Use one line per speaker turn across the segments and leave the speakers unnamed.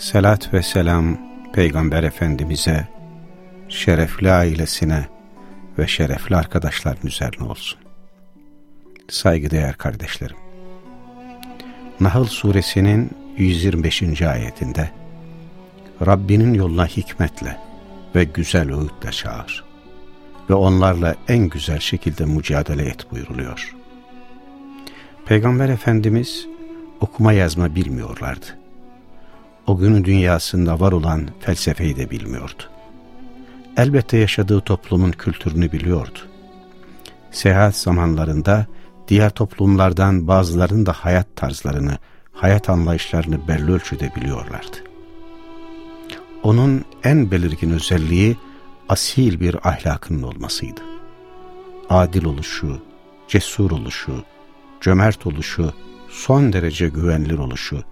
Selat ve selam Peygamber Efendimiz'e, şerefli ailesine ve şerefli arkadaşların üzerine olsun. Saygıdeğer kardeşlerim. Nahl suresinin 125. ayetinde Rabbinin yoluna hikmetle ve güzel öğütle çağır ve onlarla en güzel şekilde mücadele et buyuruluyor. Peygamber Efendimiz okuma yazma bilmiyorlardı. O günün dünyasında var olan felsefeyi de bilmiyordu. Elbette yaşadığı toplumun kültürünü biliyordu. Seyahat zamanlarında diğer toplumlardan bazılarının da hayat tarzlarını, hayat anlayışlarını belli ölçüde biliyorlardı. Onun en belirgin özelliği asil bir ahlakının olmasıydı. Adil oluşu, cesur oluşu, cömert oluşu, son derece güvenilir oluşu,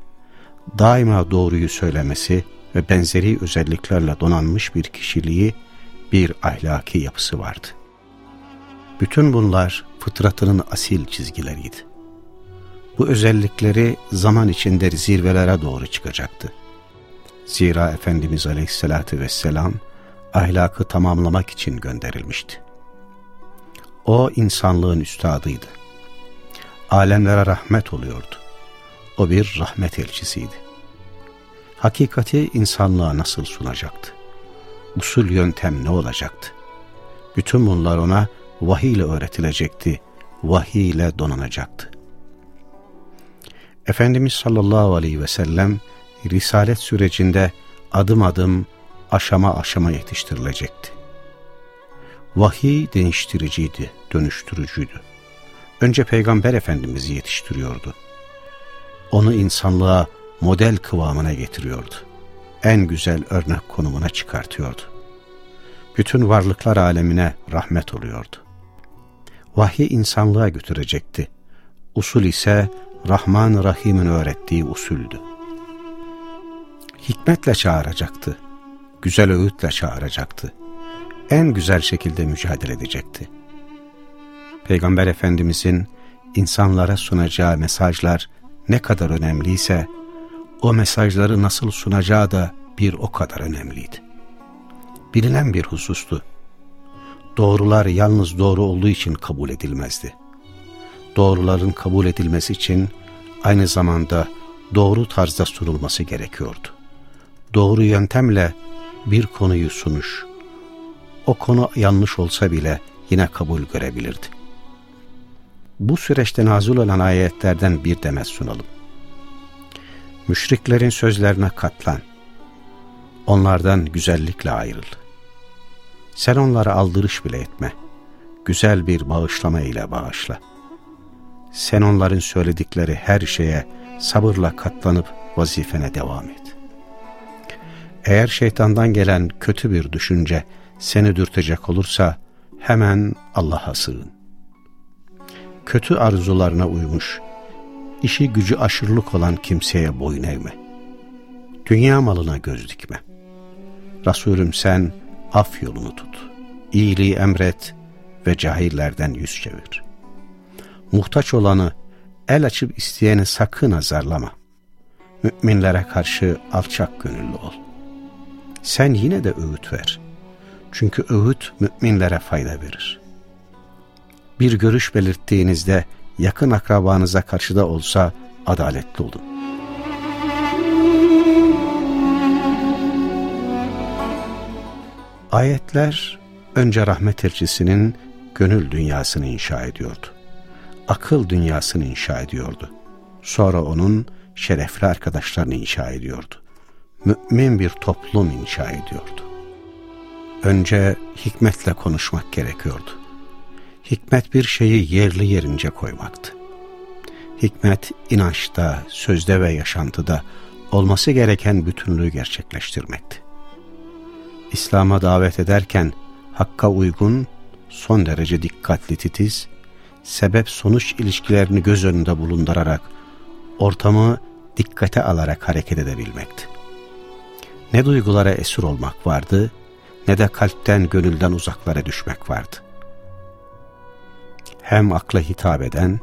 daima doğruyu söylemesi ve benzeri özelliklerle donanmış bir kişiliği, bir ahlaki yapısı vardı. Bütün bunlar fıtratının asil çizgileriydi. Bu özellikleri zaman içinde zirvelere doğru çıkacaktı. Zira Efendimiz Aleyhisselatü Vesselam ahlakı tamamlamak için gönderilmişti. O insanlığın üstadıydı alemlere rahmet oluyordu. O bir rahmet elçisiydi. Hakikati insanlığa nasıl sunacaktı? Usul yöntem ne olacaktı? Bütün bunlar ona vahiy ile öğretilecekti, vahiy ile donanacaktı. Efendimiz sallallahu aleyhi ve sellem risalet sürecinde adım adım, aşama aşama yetiştirilecekti. Vahiy değiştiriciydi, dönüştürücüydü önce Peygamber Efendimiz'i yetiştiriyordu. Onu insanlığa model kıvamına getiriyordu. En güzel örnek konumuna çıkartıyordu. Bütün varlıklar alemine rahmet oluyordu. Vahyi insanlığa götürecekti. Usul ise Rahman Rahim'in öğrettiği usuldü. Hikmetle çağıracaktı. Güzel öğütle çağıracaktı. En güzel şekilde mücadele edecekti. Peygamber Efendimizin insanlara sunacağı mesajlar ne kadar önemliyse, o mesajları nasıl sunacağı da bir o kadar önemliydi. Bilinen bir husustu. Doğrular yalnız doğru olduğu için kabul edilmezdi. Doğruların kabul edilmesi için aynı zamanda doğru tarzda sunulması gerekiyordu. Doğru yöntemle bir konuyu sunuş, o konu yanlış olsa bile yine kabul görebilirdi bu süreçte nazil olan ayetlerden bir demet sunalım. Müşriklerin sözlerine katlan. Onlardan güzellikle ayrıl. Sen onlara aldırış bile etme. Güzel bir bağışlama ile bağışla. Sen onların söyledikleri her şeye sabırla katlanıp vazifene devam et. Eğer şeytandan gelen kötü bir düşünce seni dürtecek olursa hemen Allah'a sığın kötü arzularına uymuş, işi gücü aşırılık olan kimseye boyun eğme. Dünya malına göz dikme. Resulüm sen af yolunu tut. İyiliği emret ve cahillerden yüz çevir. Muhtaç olanı, el açıp isteyeni sakın azarlama. Müminlere karşı alçak gönüllü ol. Sen yine de öğüt ver. Çünkü öğüt müminlere fayda verir bir görüş belirttiğinizde yakın akrabanıza karşı da olsa adaletli olun. Ayetler önce rahmet elçisinin gönül dünyasını inşa ediyordu. Akıl dünyasını inşa ediyordu. Sonra onun şerefli arkadaşlarını inşa ediyordu. Mümin bir toplum inşa ediyordu. Önce hikmetle konuşmak gerekiyordu. Hikmet bir şeyi yerli yerince koymaktı. Hikmet inançta, sözde ve yaşantıda olması gereken bütünlüğü gerçekleştirmekti. İslam'a davet ederken hakka uygun, son derece dikkatli titiz, sebep-sonuç ilişkilerini göz önünde bulundurarak, ortamı dikkate alarak hareket edebilmekti. Ne duygulara esir olmak vardı, ne de kalpten, gönülden uzaklara düşmek vardı. Hem akla hitap eden,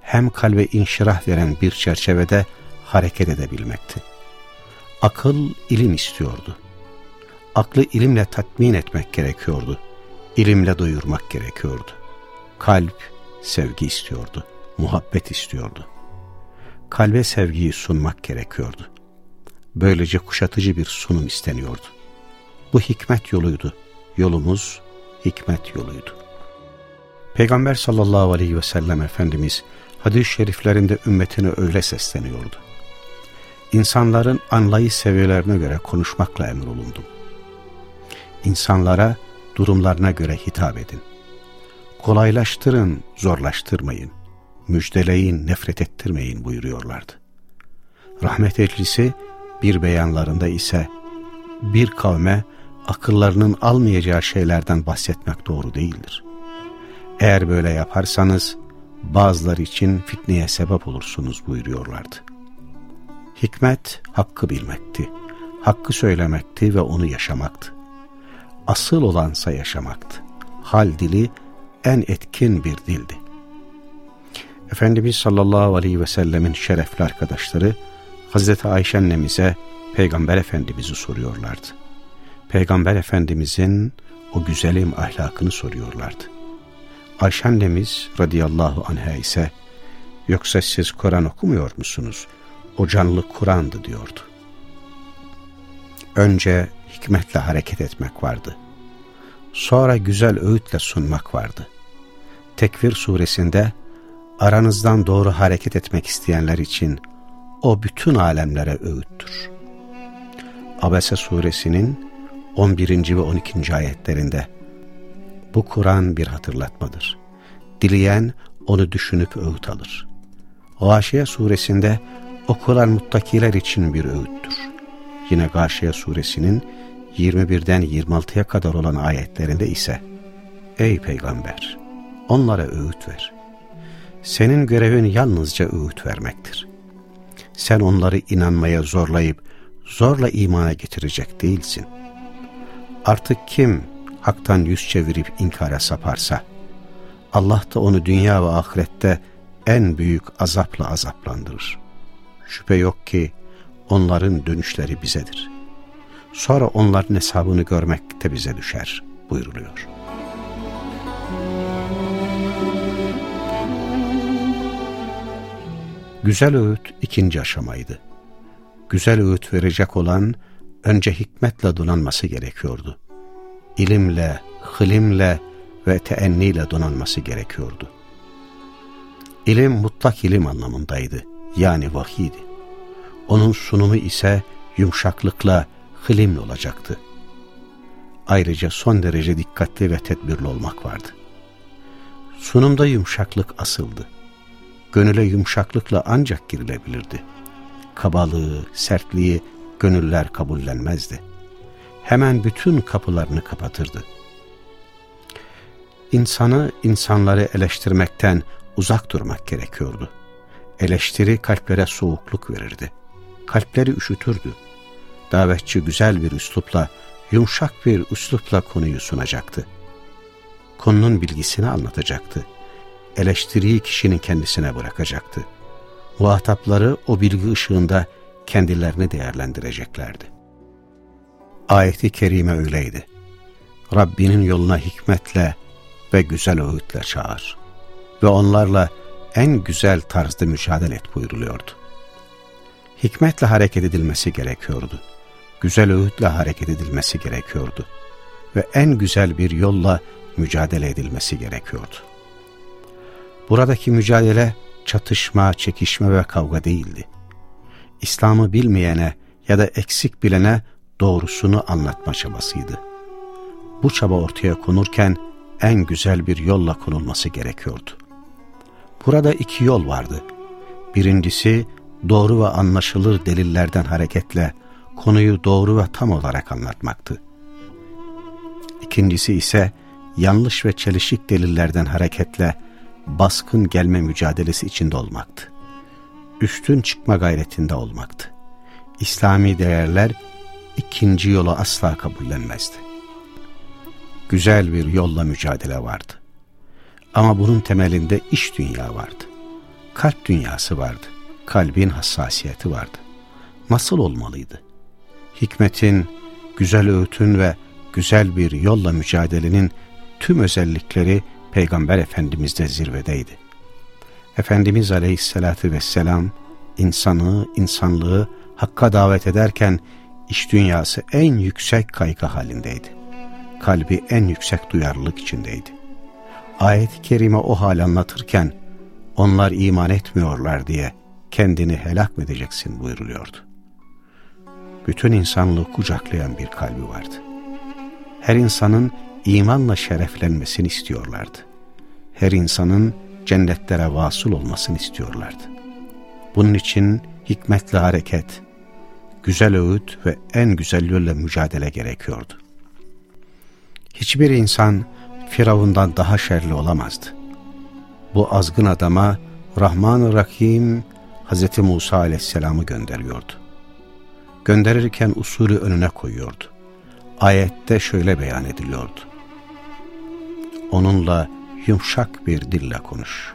hem kalbe inşirah veren bir çerçevede hareket edebilmekti. Akıl ilim istiyordu. Aklı ilimle tatmin etmek gerekiyordu. İlimle doyurmak gerekiyordu. Kalp sevgi istiyordu. Muhabbet istiyordu. Kalbe sevgiyi sunmak gerekiyordu. Böylece kuşatıcı bir sunum isteniyordu. Bu hikmet yoluydu. Yolumuz hikmet yoluydu. Peygamber sallallahu aleyhi ve sellem Efendimiz hadis-i şeriflerinde ümmetine öyle sesleniyordu. İnsanların anlayış seviyelerine göre konuşmakla emrolundum. İnsanlara durumlarına göre hitap edin. Kolaylaştırın, zorlaştırmayın. Müjdeleyin, nefret ettirmeyin buyuruyorlardı. Rahmet ehlisi bir beyanlarında ise bir kavme akıllarının almayacağı şeylerden bahsetmek doğru değildir. Eğer böyle yaparsanız bazıları için fitneye sebep olursunuz buyuruyorlardı. Hikmet hakkı bilmekti, hakkı söylemekti ve onu yaşamaktı. Asıl olansa yaşamaktı. Hal dili en etkin bir dildi. Efendimiz sallallahu aleyhi ve sellemin şerefli arkadaşları Hazreti Ayşe annemize Peygamber Efendimiz'i soruyorlardı. Peygamber Efendimizin o güzelim ahlakını soruyorlardı. Ayşe annemiz radıyallahu anha ise yoksa siz Kur'an okumuyor musunuz? O canlı Kur'an'dı diyordu. Önce hikmetle hareket etmek vardı. Sonra güzel öğütle sunmak vardı. Tekvir suresinde aranızdan doğru hareket etmek isteyenler için o bütün alemlere öğüttür. Abese suresinin 11. ve 12. ayetlerinde bu Kur'an bir hatırlatmadır. Dileyen onu düşünüp öğüt alır. Gâşiye suresinde okulan muttakiler için bir öğüttür. Yine Gâşiye suresinin 21'den 26'ya kadar olan ayetlerinde ise Ey peygamber! Onlara öğüt ver. Senin görevin yalnızca öğüt vermektir. Sen onları inanmaya zorlayıp zorla imana getirecek değilsin. Artık kim haktan yüz çevirip inkara saparsa, Allah da onu dünya ve ahirette en büyük azapla azaplandırır. Şüphe yok ki onların dönüşleri bizedir. Sonra onların hesabını görmek de bize düşer buyuruluyor. Güzel öğüt ikinci aşamaydı. Güzel öğüt verecek olan önce hikmetle donanması gerekiyordu ilimle, hılimle ve teenniyle donanması gerekiyordu. İlim mutlak ilim anlamındaydı, yani vahiydi. Onun sunumu ise yumuşaklıkla, hılimle olacaktı. Ayrıca son derece dikkatli ve tedbirli olmak vardı. Sunumda yumuşaklık asıldı. Gönüle yumuşaklıkla ancak girilebilirdi. Kabalığı, sertliği gönüller kabullenmezdi hemen bütün kapılarını kapatırdı. İnsanı, insanları eleştirmekten uzak durmak gerekiyordu. Eleştiri kalplere soğukluk verirdi. Kalpleri üşütürdü. Davetçi güzel bir üslupla, yumuşak bir üslupla konuyu sunacaktı. Konunun bilgisini anlatacaktı. Eleştiriyi kişinin kendisine bırakacaktı. Muhatapları o bilgi ışığında kendilerini değerlendireceklerdi. Ayeti kerime öyleydi. Rabbinin yoluna hikmetle ve güzel öğütle çağır. Ve onlarla en güzel tarzda mücadele et buyuruluyordu. Hikmetle hareket edilmesi gerekiyordu. Güzel öğütle hareket edilmesi gerekiyordu. Ve en güzel bir yolla mücadele edilmesi gerekiyordu. Buradaki mücadele çatışma, çekişme ve kavga değildi. İslam'ı bilmeyene ya da eksik bilene doğrusunu anlatma çabasıydı. Bu çaba ortaya konurken en güzel bir yolla konulması gerekiyordu. Burada iki yol vardı. Birincisi doğru ve anlaşılır delillerden hareketle konuyu doğru ve tam olarak anlatmaktı. İkincisi ise yanlış ve çelişik delillerden hareketle baskın gelme mücadelesi içinde olmaktı. Üstün çıkma gayretinde olmaktı. İslami değerler ikinci yolu asla kabullenmezdi. Güzel bir yolla mücadele vardı. Ama bunun temelinde iş dünya vardı. Kalp dünyası vardı. Kalbin hassasiyeti vardı. Nasıl olmalıydı? Hikmetin, güzel öğütün ve güzel bir yolla mücadelenin tüm özellikleri Peygamber Efendimiz'de zirvedeydi. Efendimiz Aleyhisselatü Vesselam insanı, insanlığı hakka davet ederken iş dünyası en yüksek kaygı halindeydi. Kalbi en yüksek duyarlılık içindeydi. Ayet-i Kerime o hal anlatırken onlar iman etmiyorlar diye kendini helak mı edeceksin buyuruluyordu. Bütün insanlığı kucaklayan bir kalbi vardı. Her insanın imanla şereflenmesini istiyorlardı. Her insanın cennetlere vasıl olmasını istiyorlardı. Bunun için hikmetle hareket, güzel öğüt ve en güzel yolla mücadele gerekiyordu. Hiçbir insan Firavundan daha şerli olamazdı. Bu azgın adama Rahman-ı Rahim Hz. Musa aleyhisselamı gönderiyordu. Gönderirken usulü önüne koyuyordu. Ayette şöyle beyan ediliyordu. Onunla yumuşak bir dille konuş.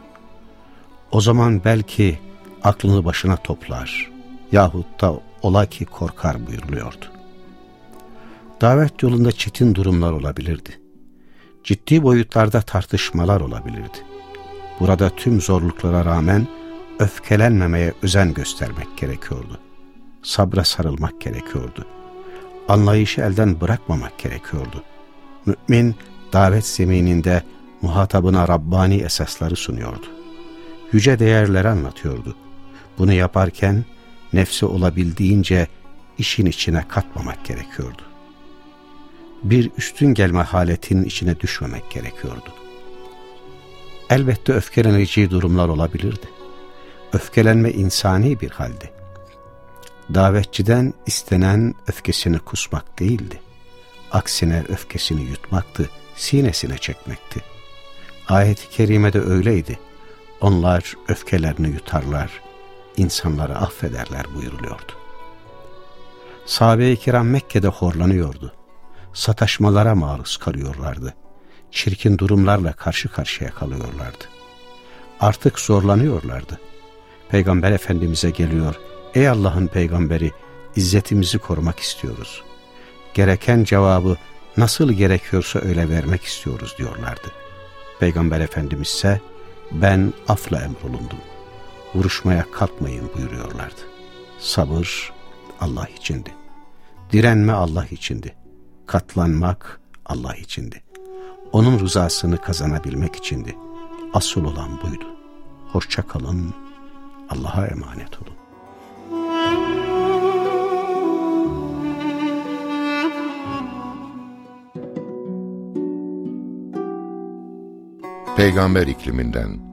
O zaman belki aklını başına toplar yahut da ola ki korkar buyuruluyordu. Davet yolunda çetin durumlar olabilirdi. Ciddi boyutlarda tartışmalar olabilirdi. Burada tüm zorluklara rağmen öfkelenmemeye özen göstermek gerekiyordu. Sabra sarılmak gerekiyordu. Anlayışı elden bırakmamak gerekiyordu. Mümin davet zemininde muhatabına Rabbani esasları sunuyordu. Yüce değerleri anlatıyordu. Bunu yaparken nefsi olabildiğince işin içine katmamak gerekiyordu. Bir üstün gelme haletinin içine düşmemek gerekiyordu. Elbette öfkeleneceği durumlar olabilirdi. Öfkelenme insani bir haldi. Davetçiden istenen öfkesini kusmak değildi. Aksine öfkesini yutmaktı, sinesine çekmekti. Ayet-i kerimede öyleydi. Onlar öfkelerini yutarlar, insanları affederler buyuruluyordu. Sahabe-i kiram Mekke'de horlanıyordu. Sataşmalara maruz kalıyorlardı. Çirkin durumlarla karşı karşıya kalıyorlardı. Artık zorlanıyorlardı. Peygamber Efendimiz'e geliyor, ey Allah'ın peygamberi izzetimizi korumak istiyoruz. Gereken cevabı nasıl gerekiyorsa öyle vermek istiyoruz diyorlardı. Peygamber Efendimiz ise ben afla emrolundum vuruşmaya kalkmayın buyuruyorlardı. Sabır Allah içindi. Direnme Allah içindi. Katlanmak Allah içindi. Onun rızasını kazanabilmek içindi. Asıl olan buydu. Hoşça kalın. Allah'a emanet olun.
Peygamber ikliminden